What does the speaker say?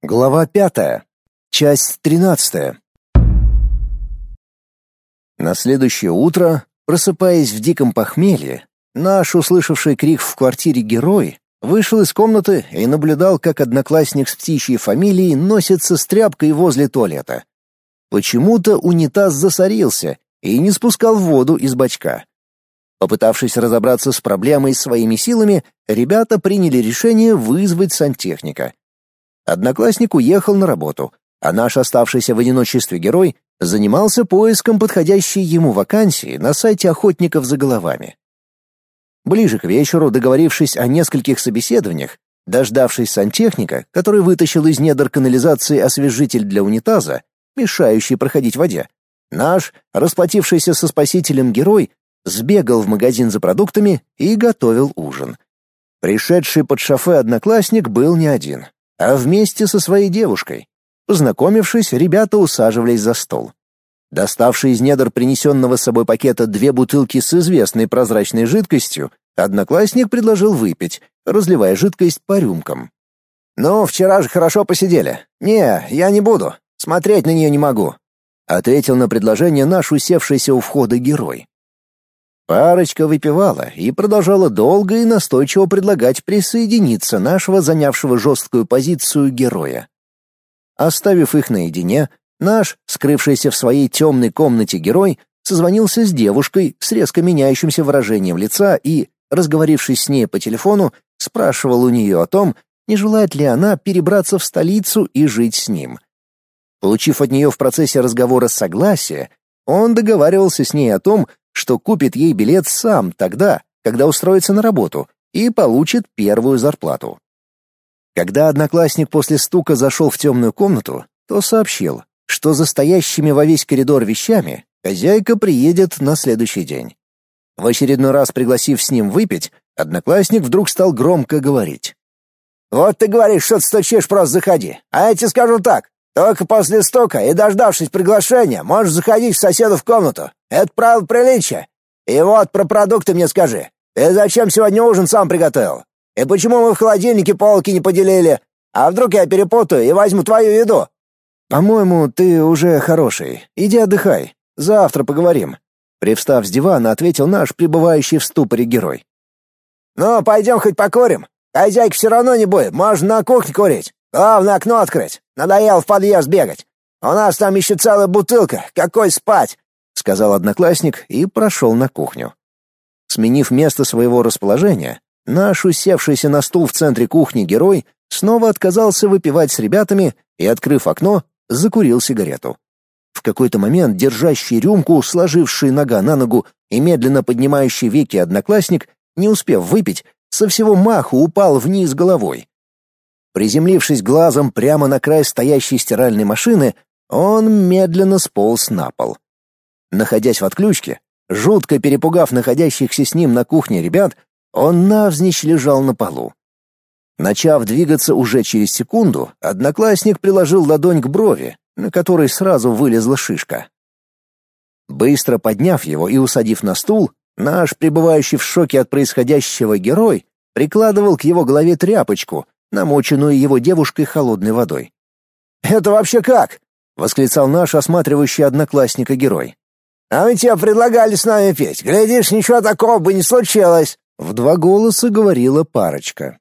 Глава пятая. Часть тринадцатая. На следующее утро, просыпаясь в диком похмелье, наш услышавший крик в квартире герой вышел из комнаты и наблюдал, как одноклассник с птичьей фамилией носится с тряпкой возле туалета. Почему-то унитаз засорился и не спускал воду из бачка. Попытавшись разобраться с проблемой своими силами, ребята приняли решение вызвать сантехника — Одноклассник уехал на работу, а наш оставшийся в одиночестве герой занимался поиском подходящей ему вакансии на сайте охотников за головами. Ближе к вечеру, договорившись о нескольких собеседованиях, дождавшись сантехника, который вытащил из недр канализации освежитель для унитаза, мешающий проходить воде, наш, расплатившийся со спасителем герой, сбегал в магазин за продуктами и готовил ужин. Пришедший под шофе одноклассник был не один а вместе со своей девушкой. Познакомившись, ребята усаживались за стол. Доставший из недр принесенного с собой пакета две бутылки с известной прозрачной жидкостью, одноклассник предложил выпить, разливая жидкость по рюмкам. «Ну, вчера же хорошо посидели. Не, я не буду. Смотреть на нее не могу», — ответил на предложение наш усевшийся у входа герой. Парочка выпивала и продолжала долго и настойчиво предлагать присоединиться нашего занявшего жесткую позицию героя. Оставив их наедине, наш, скрывшийся в своей темной комнате герой, созвонился с девушкой с резко меняющимся выражением лица и, разговорившись с ней по телефону, спрашивал у нее о том, не желает ли она перебраться в столицу и жить с ним. Получив от нее в процессе разговора согласие, он договаривался с ней о том, что купит ей билет сам тогда, когда устроится на работу, и получит первую зарплату. Когда одноклассник после стука зашел в темную комнату, то сообщил, что за стоящими во весь коридор вещами хозяйка приедет на следующий день. В очередной раз пригласив с ним выпить, одноклассник вдруг стал громко говорить. «Вот ты говоришь, что ты стучишь, просто заходи. А я тебе скажу так. Только после стука и дождавшись приглашения, можешь заходить к соседу в комнату. Это правило приличия. И вот про продукты мне скажи. Ты зачем сегодня ужин сам приготовил? И почему мы в холодильнике полки не поделили? А вдруг я перепутаю и возьму твою еду? По-моему, ты уже хороший. Иди отдыхай. Завтра поговорим. Привстав с дивана, ответил наш пребывающий в ступоре герой. Ну, пойдем хоть покурим. Хозяйки все равно не будет, можно на кухне курить. Главное окно открыть. Надоело в подъезд бегать. У нас там еще целая бутылка. Какой спать? сказал одноклассник и прошел на кухню. Сменив место своего расположения, наш усевшийся на стул в центре кухни герой снова отказался выпивать с ребятами и, открыв окно, закурил сигарету. В какой-то момент держащий рюмку, сложивший нога на ногу и медленно поднимающий веки одноклассник, не успев выпить, со всего маху упал вниз головой. Приземлившись глазом прямо на край стоящей стиральной машины, он медленно сполз на пол. Находясь в отключке, жутко перепугав находящихся с ним на кухне ребят, он навзничь лежал на полу. Начав двигаться уже через секунду, одноклассник приложил ладонь к брови, на которой сразу вылезла шишка. Быстро подняв его и усадив на стул, наш пребывающий в шоке от происходящего герой прикладывал к его голове тряпочку, намоченную его девушкой холодной водой. «Это вообще как?» — восклицал наш осматривающий одноклассника герой. «А мы тебе предлагали с нами петь. Глядишь, ничего такого бы не случилось!» В два голоса говорила парочка.